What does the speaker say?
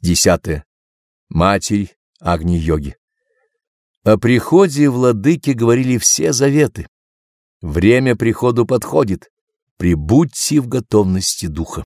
50. -е. Матерь Агни-йоги. О приходе владыки говорили все заветы. Время приходу подходит. Прибудьте в готовности духа.